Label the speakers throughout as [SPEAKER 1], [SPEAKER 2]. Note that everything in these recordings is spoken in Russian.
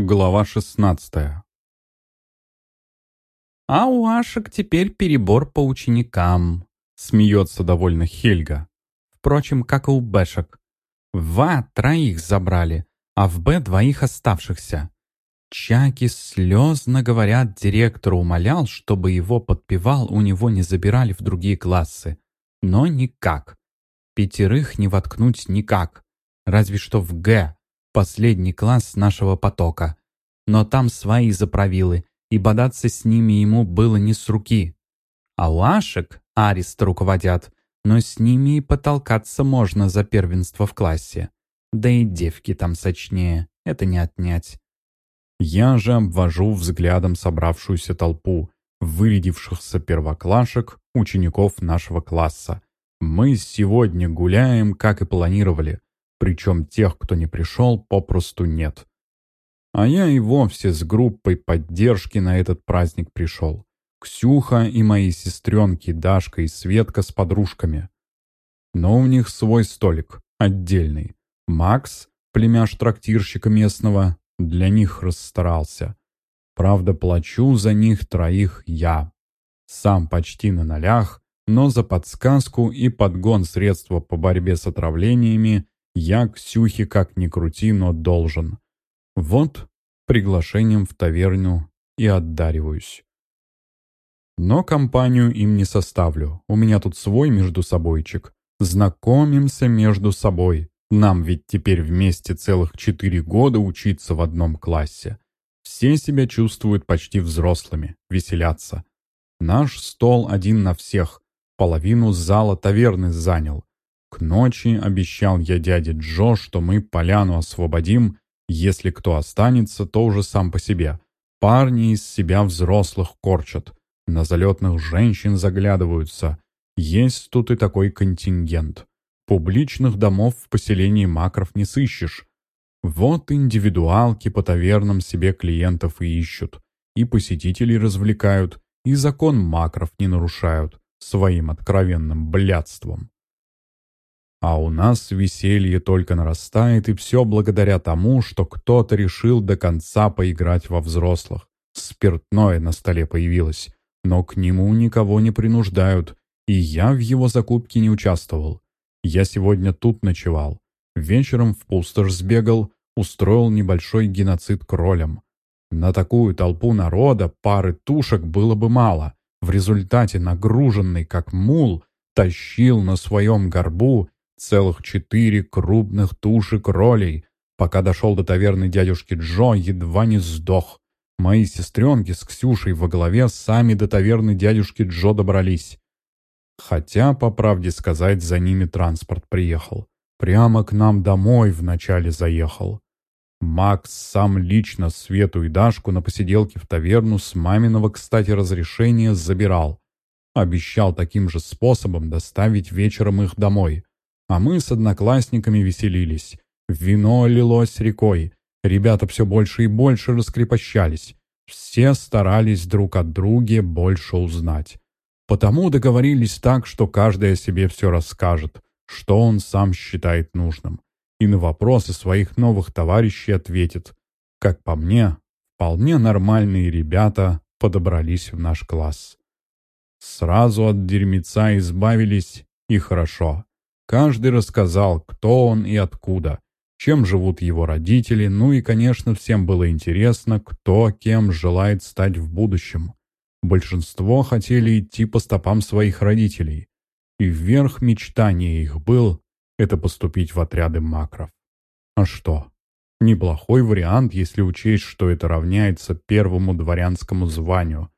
[SPEAKER 1] Глава 16
[SPEAKER 2] «А у Ашек теперь перебор по ученикам», — смеется довольно Хельга. Впрочем, как и у Бэшек. В А троих забрали, а в Б двоих оставшихся. Чаки слезно говорят, директору умолял, чтобы его подпевал, у него не забирали в другие классы. Но никак. Пятерых не воткнуть никак. Разве что в Г, последний класс нашего потока. Но там свои заправилы, и бодаться с ними ему было не с руки. А у Ашек арест руководят, но с ними и потолкаться можно за первенство в классе. Да и девки там сочнее, это не отнять.
[SPEAKER 1] Я же обвожу взглядом собравшуюся толпу, вырядившихся первоклашек, учеников нашего класса. Мы сегодня гуляем, как и планировали, причем тех, кто не пришел, попросту нет. А я и вовсе с группой поддержки на этот праздник пришел. Ксюха и мои сестренки Дашка и Светка с подружками. Но у них свой столик, отдельный. Макс, племяш трактирщика местного, для них расстарался. Правда, плачу за них троих я. Сам почти на нолях, но за подсказку и подгон средства по борьбе с отравлениями я Ксюхе как ни крути, но должен. Вот приглашением в таверну и отдариваюсь. Но компанию им не составлю. У меня тут свой между собойчик. Знакомимся между собой. Нам ведь теперь вместе целых четыре года учиться в одном классе. Все себя чувствуют почти взрослыми, веселятся. Наш стол один на всех. Половину зала таверны занял. К ночи обещал я дяде Джо, что мы поляну освободим. Если кто останется, то уже сам по себе. Парни из себя взрослых корчат. На залетных женщин заглядываются. Есть тут и такой контингент. Публичных домов в поселении Макров не сыщешь. Вот индивидуалки по тавернам себе клиентов и ищут. И посетителей развлекают, и закон Макров не нарушают своим откровенным блядством. А у нас веселье только нарастает, и все благодаря тому, что кто-то решил до конца поиграть во взрослых. Спиртное на столе появилось, но к нему никого не принуждают, и я в его закупке не участвовал. Я сегодня тут ночевал. Вечером в пустошь сбегал, устроил небольшой геноцид кролям. На такую толпу народа пары тушек было бы мало. В результате нагруженный, как мул, тащил на своем горбу Целых четыре крупных туши кролей. Пока дошел до таверны дядюшки Джо, едва не сдох. Мои сестренки с Ксюшей во главе сами до таверны дядюшки Джо добрались. Хотя, по правде сказать, за ними транспорт приехал. Прямо к нам домой вначале заехал. Макс сам лично Свету и Дашку на посиделке в таверну с маминого, кстати, разрешения забирал. Обещал таким же способом доставить вечером их домой. А мы с одноклассниками веселились. Вино лилось рекой. Ребята все больше и больше раскрепощались. Все старались друг от друга больше узнать. Потому договорились так, что каждый о себе все расскажет, что он сам считает нужным. И на вопросы своих новых товарищей ответит. Как по мне, вполне нормальные ребята подобрались в наш класс. Сразу от дерьмеца избавились, и хорошо. Каждый рассказал, кто он и откуда, чем живут его родители, ну и, конечно, всем было интересно, кто кем желает стать в будущем. Большинство хотели идти по стопам своих родителей, и вверх мечтания их был – это поступить в отряды макров. А что? Неплохой вариант, если учесть, что это равняется первому дворянскому званию.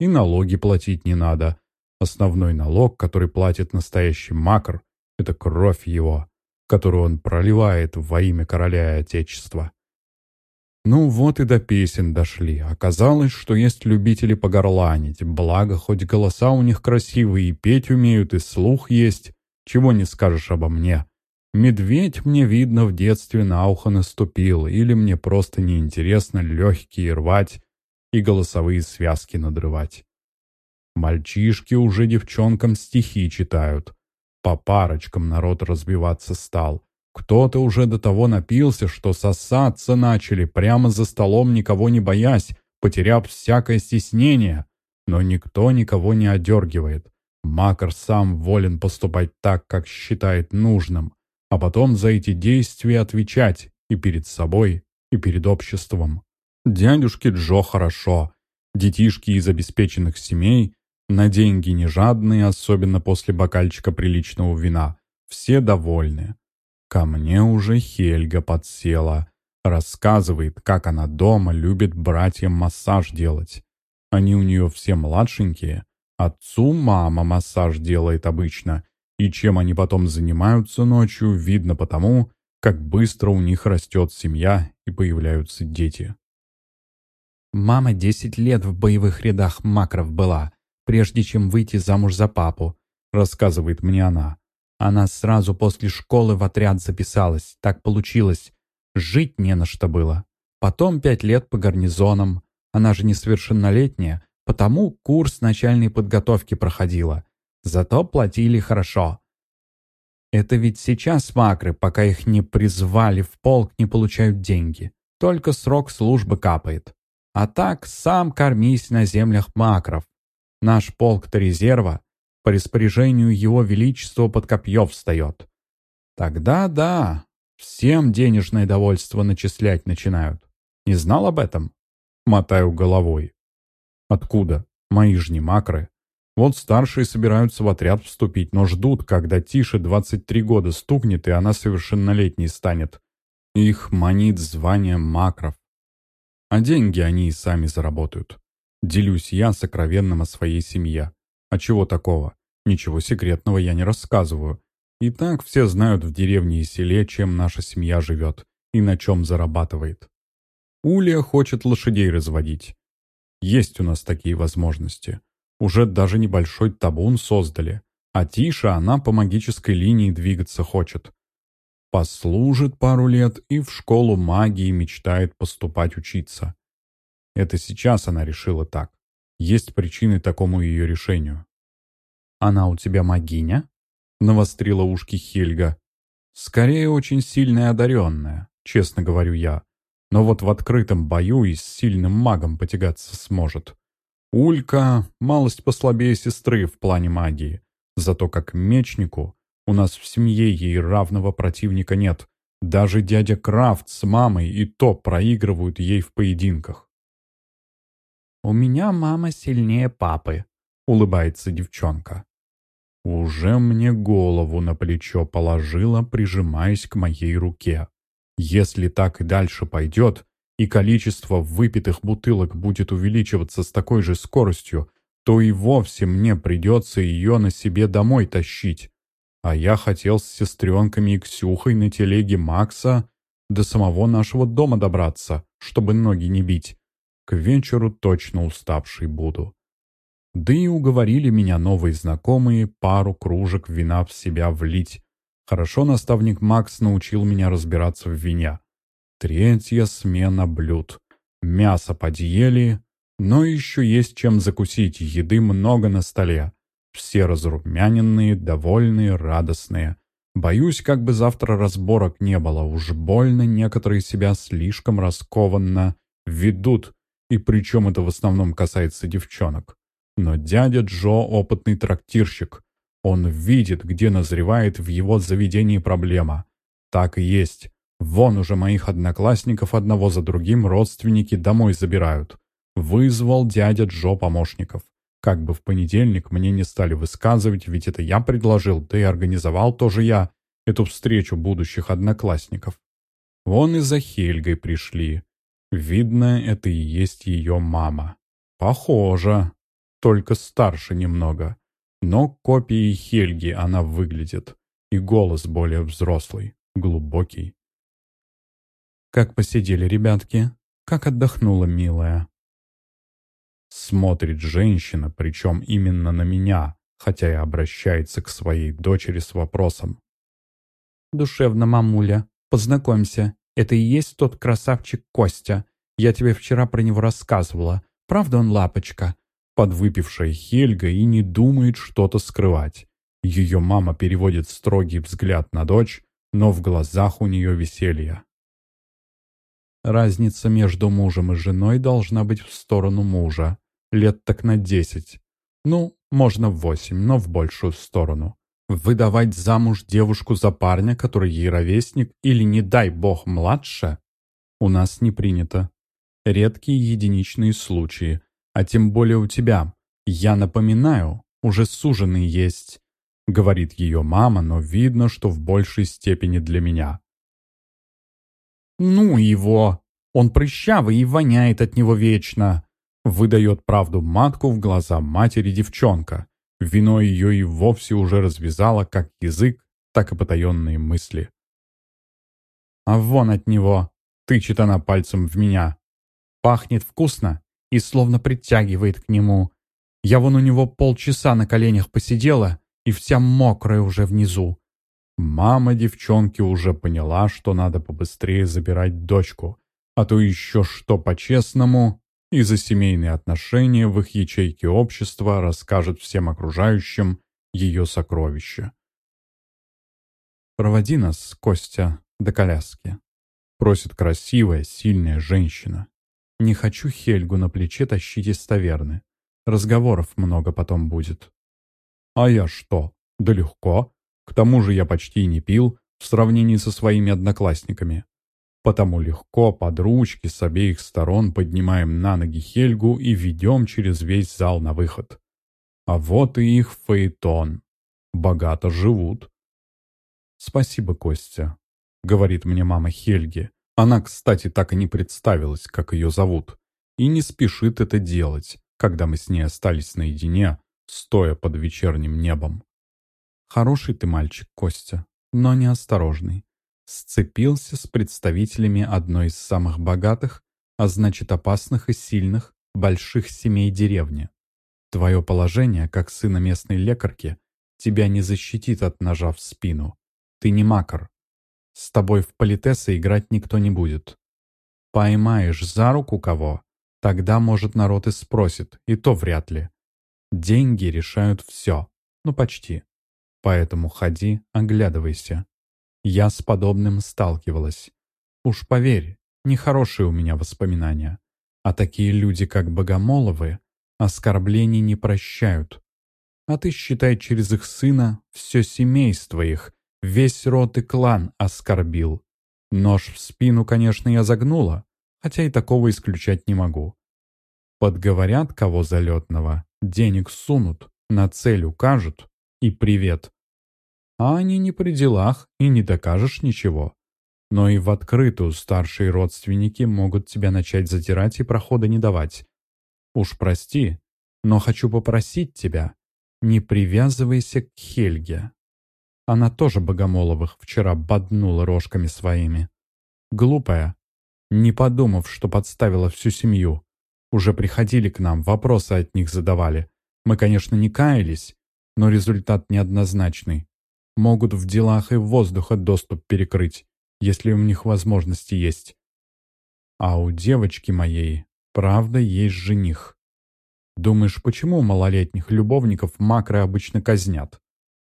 [SPEAKER 1] И налоги платить не надо. Основной налог, который платит настоящий макр, это кровь его, которую он проливает во имя короля и отечества. Ну вот и до песен дошли. Оказалось, что есть любители погорланить, благо хоть голоса у них красивые и петь умеют, и слух есть. Чего не скажешь обо мне. Медведь мне, видно, в детстве на ухо наступил, или мне просто неинтересно легкие рвать и голосовые связки надрывать. Мальчишки уже девчонкам стихи читают. По парочкам народ разбиваться стал. Кто-то уже до того напился, что сосаться начали, прямо за столом никого не боясь, потеряв всякое стеснение. Но никто никого не одергивает. Макар сам волен поступать так, как считает нужным, а потом за эти действия отвечать и перед собой, и перед обществом. Дядюшке Джо хорошо. Детишки из обеспеченных семей, на деньги не жадные, особенно после бокальчика приличного вина. Все довольны. Ко мне уже Хельга подсела. Рассказывает, как она дома любит братьям массаж делать. Они у нее все младшенькие. Отцу мама массаж делает обычно. И чем они потом занимаются ночью, видно потому, как быстро у них растет семья и появляются дети.
[SPEAKER 2] Мама десять лет в боевых рядах макров была, прежде чем выйти замуж за папу, рассказывает мне она. Она сразу после школы в отряд записалась, так получилось. Жить не на что было. Потом пять лет по гарнизонам. Она же несовершеннолетняя, потому курс начальной подготовки проходила. Зато платили хорошо. Это ведь сейчас макры, пока их не призвали в полк, не получают деньги. Только срок службы капает. А так сам кормись на землях макров. Наш полк-то резерва по распоряжению Его Величества под копье встает. Тогда да, всем денежное довольство начислять начинают. Не знал об этом? Мотаю головой. Откуда? Мои ж не макры. Вот старшие собираются в отряд вступить, но ждут, когда Тише 23 года стукнет, и она совершеннолетней станет. Их манит звание макров. А деньги они и сами заработают. Делюсь я сокровенным о своей семье. А чего такого? Ничего секретного я не рассказываю. И так все знают в деревне и селе, чем наша семья живет и на чем зарабатывает. Улья хочет лошадей разводить. Есть у нас такие возможности. Уже даже небольшой табун создали. А Тиша она по магической линии двигаться хочет. Послужит пару лет и в школу магии мечтает поступать учиться. Это сейчас она решила так. Есть причины такому ее решению. «Она у тебя магиня?» — навострила ушки Хельга. «Скорее, очень сильная одаренная, честно говорю я. Но вот в открытом бою и с сильным магом потягаться сможет. Улька — малость послабее сестры в плане магии. Зато как мечнику у нас в семье ей равного противника нет. Даже дядя Крафт с мамой и то проигрывают ей в поединках. «У меня мама сильнее папы», — улыбается девчонка. Уже мне голову на плечо положила, прижимаясь к моей руке. Если так и дальше пойдет, и количество выпитых бутылок будет увеличиваться с такой же скоростью, то и вовсе мне придется ее на себе домой тащить. А я хотел с сестренками и Ксюхой на телеге Макса до самого нашего дома добраться, чтобы ноги не бить. К вечеру точно уставший буду. Да и уговорили меня новые знакомые пару кружек вина в себя влить. Хорошо наставник Макс научил меня разбираться в вине. Третья смена блюд. Мясо подъели, но еще есть чем закусить, еды много на столе. Все разрумяненные, довольные, радостные. Боюсь, как бы завтра разборок не было, уж больно некоторые себя слишком раскованно ведут, и причем это в основном касается девчонок. Но дядя Джо — опытный трактирщик. Он видит, где назревает в его заведении проблема. Так и есть. Вон уже моих одноклассников одного за другим родственники домой забирают. Вызвал дядя Джо помощников. Как бы в понедельник мне не стали высказывать, ведь это я предложил, да и организовал тоже я эту встречу будущих одноклассников. Вон и за Хельгой пришли. Видно, это и есть ее мама. Похоже только старше немного. Но копией Хельги она выглядит, и голос более взрослый, глубокий. «Как посидели ребятки? Как отдохнула, милая?» Смотрит женщина, причем именно на меня, хотя и обращается к своей дочери с вопросом. «Душевно, мамуля, познакомься, это и есть тот красавчик Костя. Я тебе вчера про него рассказывала. Правда он лапочка? подвыпившая Хельга и не думает что-то скрывать. Ее мама переводит строгий взгляд на дочь,
[SPEAKER 1] но в глазах у нее веселье. Разница между мужем и женой должна быть в сторону мужа. Лет так на десять. Ну, можно в восемь, но в большую сторону. Выдавать замуж девушку за парня, который ей ровесник, или, не дай бог, младше, у нас не принято. Редкие единичные случаи, а тем более у тебя. Я напоминаю, уже суженый есть, говорит ее мама, но видно, что в большей степени для меня. «Ну его! Он прыщавый и воняет от него вечно!» Выдает правду матку в глаза матери девчонка. Вино ее и вовсе уже развязало как язык, так и потаенные мысли. «А вон от него!» — тычет она пальцем в меня. «Пахнет вкусно и словно притягивает к нему. Я вон у него полчаса на коленях посидела и вся мокрая уже внизу. Мама девчонки уже поняла, что надо побыстрее забирать дочку, а то еще что по-честному, и за семейные отношения в их ячейке общества расскажет всем окружающим ее сокровища. «Проводи нас, Костя, до коляски», — просит красивая, сильная женщина. «Не хочу Хельгу на плече тащить из таверны. Разговоров много потом будет». «А я что? Да легко. К тому же я почти не пил в сравнении со своими одноклассниками. Потому легко, под ручки, с обеих сторон поднимаем на ноги Хельгу и ведем через весь зал на выход. А вот и их фаэтон. Богато живут. «Спасибо, Костя», — говорит мне мама Хельги. Она, кстати, так и не представилась, как ее зовут, и не спешит это делать, когда мы с ней остались наедине, стоя под вечерним небом. Хороший ты мальчик, Костя, но неосторожный. Сцепился с представителями одной из самых богатых, а значит опасных и сильных, больших семей деревни. Твое положение, как сына местной лекарки, тебя не защитит от ножа в спину. Ты не макар. С тобой в политесы играть никто не будет. Поймаешь за руку кого, тогда, может, народ и спросит, и то вряд ли. Деньги решают все. Ну, почти. Поэтому ходи, оглядывайся. Я с подобным сталкивалась. Уж поверь, нехорошие у меня воспоминания. А такие люди, как Богомоловы, оскорблений не прощают. А ты, считай, через их сына все семейство их, весь род и клан оскорбил. Нож в спину, конечно, я загнула, хотя и такого исключать не могу. Подговорят кого залетного, денег сунут, на цель укажут, и привет. А они не при делах, и не докажешь ничего. Но и в открытую старшие родственники могут тебя начать затирать и прохода не давать. Уж прости, но хочу попросить тебя, не привязывайся к Хельге. Она тоже Богомоловых вчера боднула рожками своими. Глупая, не подумав, что подставила всю семью. Уже приходили к нам, вопросы от них задавали. Мы, конечно, не каялись, но результат неоднозначный. Могут в делах и в воздуха доступ перекрыть, если у них возможности есть. А у девочки моей, правда, есть жених. Думаешь, почему малолетних любовников макры обычно казнят?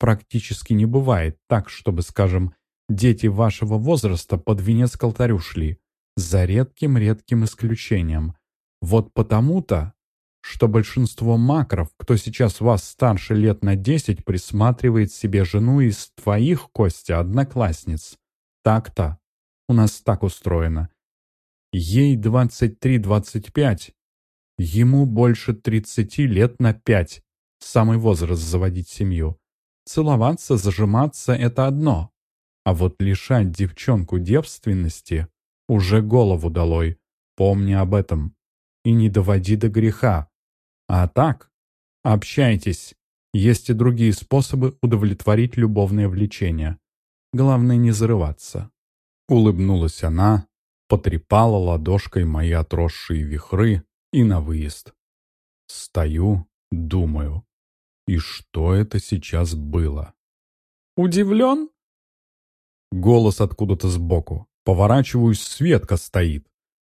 [SPEAKER 1] Практически не бывает так, чтобы, скажем, дети вашего возраста под венец к алтарю шли, за редким-редким исключением. Вот потому-то что большинство макров, кто сейчас вас старше лет на десять, присматривает себе жену из твоих, Костя, одноклассниц. Так-то. У нас так устроено. Ей 23-25. Ему больше 30 лет на 5. Самый возраст заводить семью. Целоваться, зажиматься — это одно. А вот лишать девчонку девственности уже голову долой. Помни об этом. И не доводи до греха. А так, общайтесь. Есть и другие способы удовлетворить любовное влечение. Главное не зарываться. Улыбнулась она, потрепала ладошкой мои отросшие вихры и на выезд. Стою, думаю. И что это сейчас было? «Удивлен?» Голос откуда-то сбоку. Поворачиваюсь, Светка стоит.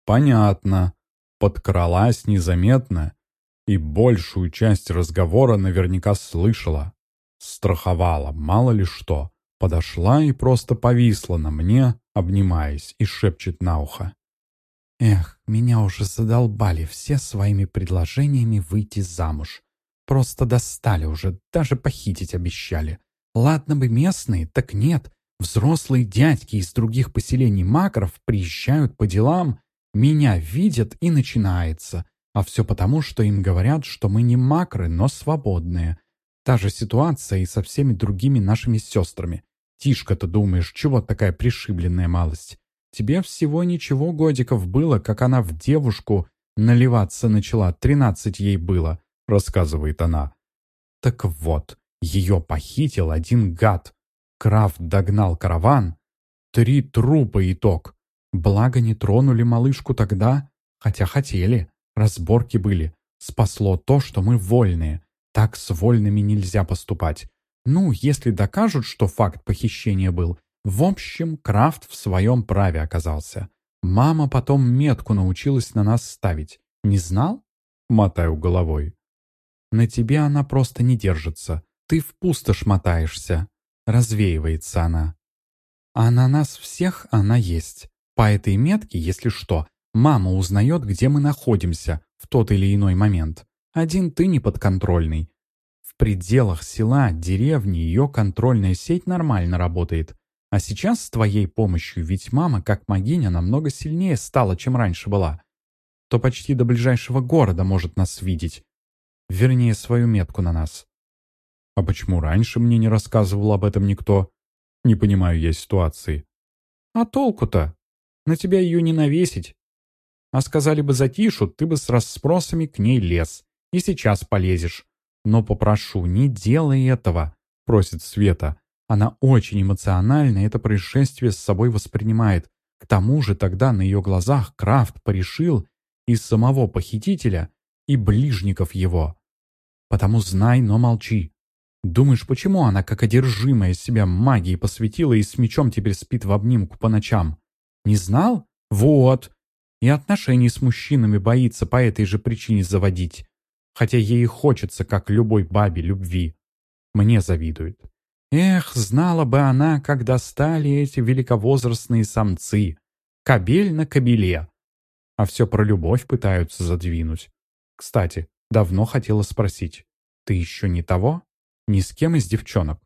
[SPEAKER 1] Понятно. Подкралась незаметно и большую часть разговора наверняка слышала. Страховала, мало ли что. Подошла и просто повисла на мне, обнимаясь, и шепчет на ухо.
[SPEAKER 2] «Эх, меня уже задолбали все своими предложениями выйти замуж. Просто достали уже, даже похитить обещали. Ладно бы местные, так нет. Взрослые дядьки из других поселений макров приезжают по делам, меня видят и начинается. А все потому, что им говорят, что мы не макры, но свободные. Та же ситуация и со всеми другими нашими сестрами. Тишка-то думаешь, чего такая пришибленная малость? Тебе всего ничего годиков было, как она в девушку наливаться начала, тринадцать ей было, рассказывает она. Так вот, ее похитил один гад. Крафт догнал караван. Три трупа итог. Благо не тронули малышку тогда, хотя хотели. Разборки были. Спасло то, что мы вольные. Так с вольными нельзя поступать. Ну, если докажут, что факт похищения был. В общем, Крафт в своем праве оказался. Мама потом метку научилась на нас ставить. Не знал? Мотаю головой. На тебе она просто не держится. Ты в пустошь мотаешься. Развеивается она. А на нас всех она есть. По этой метке, если что, мама узнает, где мы находимся в тот или иной момент. Один ты неподконтрольный. В пределах села, деревни ее контрольная сеть нормально работает. А сейчас с твоей помощью, ведь мама, как могиня, намного сильнее стала, чем раньше была. То почти до ближайшего города может нас видеть. Вернее, свою метку на нас.
[SPEAKER 1] А почему раньше мне не рассказывал об этом никто? Не понимаю я ситуации.
[SPEAKER 2] А толку-то? На тебя ее не навесить. А сказали бы затишу, ты бы с расспросами к ней лез. И сейчас полезешь. Но попрошу, не делай этого, просит Света. Она очень эмоционально это происшествие с собой воспринимает. К тому же тогда на ее глазах Крафт порешил и самого похитителя, и ближников его. Потому знай, но молчи. Думаешь, почему она, как одержимая себя магией, посвятила и с мечом теперь спит в обнимку по ночам? Не знал? Вот. И отношений с мужчинами боится по этой же причине заводить. Хотя ей хочется, как любой бабе, любви. Мне завидует. Эх, знала бы она, как достали эти великовозрастные самцы. Кобель на кобеле. А все про любовь пытаются задвинуть. Кстати, давно хотела спросить. Ты еще не того? Ни с кем из девчонок?»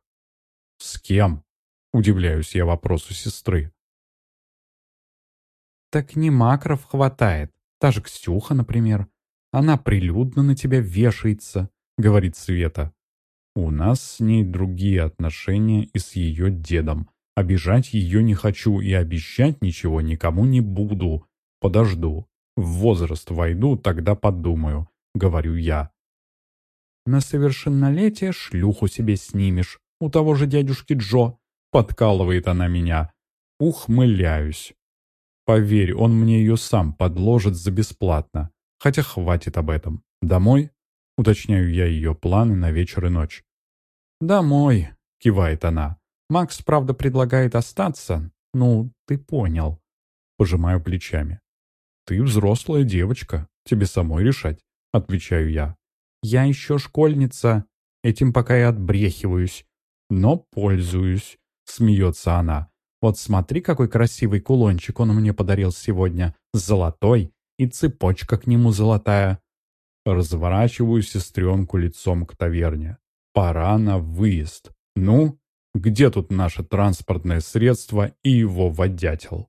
[SPEAKER 1] «С кем?» — удивляюсь я вопросу сестры.
[SPEAKER 2] «Так не макров хватает. Та же Ксюха, например. Она прилюдно на тебя вешается», — говорит Света.
[SPEAKER 1] «У нас с ней другие отношения и с ее дедом. Обижать ее не хочу и обещать ничего никому не буду. Подожду. В возраст войду, тогда подумаю», — говорю я.
[SPEAKER 2] На совершеннолетие шлюху себе снимешь. У того же дядюшки Джо. Подкалывает она меня.
[SPEAKER 1] Ухмыляюсь. Поверь, он мне ее сам подложит за бесплатно. Хотя хватит об этом. Домой? Уточняю я ее планы на вечер и ночь.
[SPEAKER 2] «Домой», — кивает она. «Макс, правда, предлагает остаться. Ну, ты понял».
[SPEAKER 1] Пожимаю плечами. «Ты взрослая девочка. Тебе самой решать», — отвечаю я.
[SPEAKER 2] Я еще школьница, этим пока и отбрехиваюсь. Но пользуюсь, смеется она. Вот смотри, какой красивый кулончик он мне подарил сегодня. Золотой, и цепочка к нему золотая.
[SPEAKER 1] Разворачиваю сестренку лицом к таверне. Пора на выезд. Ну, где тут наше транспортное средство и его водятел?